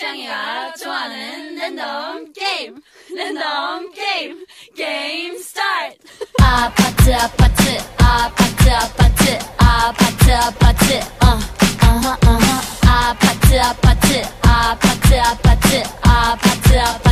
창이가 좋아하는 랜덤 게임. 랜덤 게임. 게임 스타트. 아파트 아파트 아파트 아파트 아파트 아파트 어 어허 어허. 아파트 아파트 아파트 아파트 아파트 아파트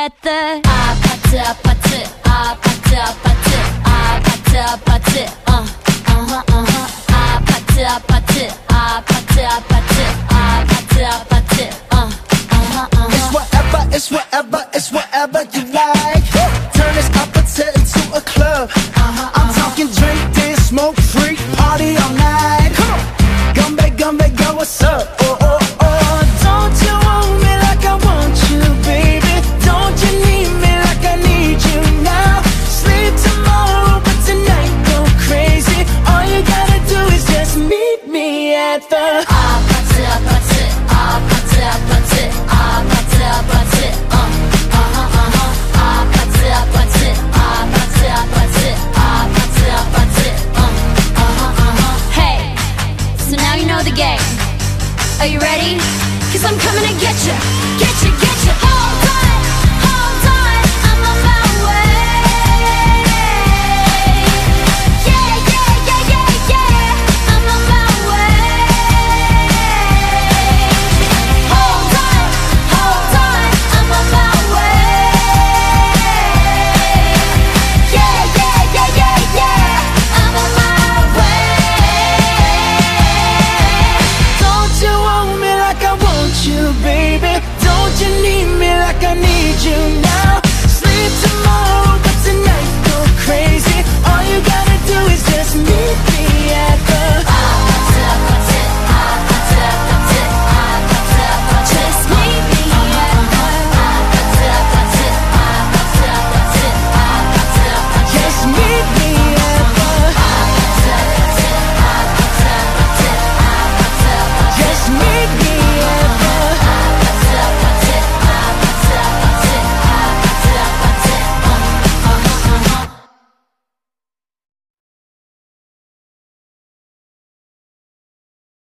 get the 아파트 아파트 아파트 아파트 아파트 아파트 어 어허 어허 아파트 아파트 아파트 아파트 아파트 아파트 어 어허 어허 It's whatever it's whatever it's whatever you like Turn this apathetic into a club I'm talking drink this smoke free together. Hey, so now you know the game. Are you ready? Cause I'm coming to get you. baby. Don't you need me like I need you now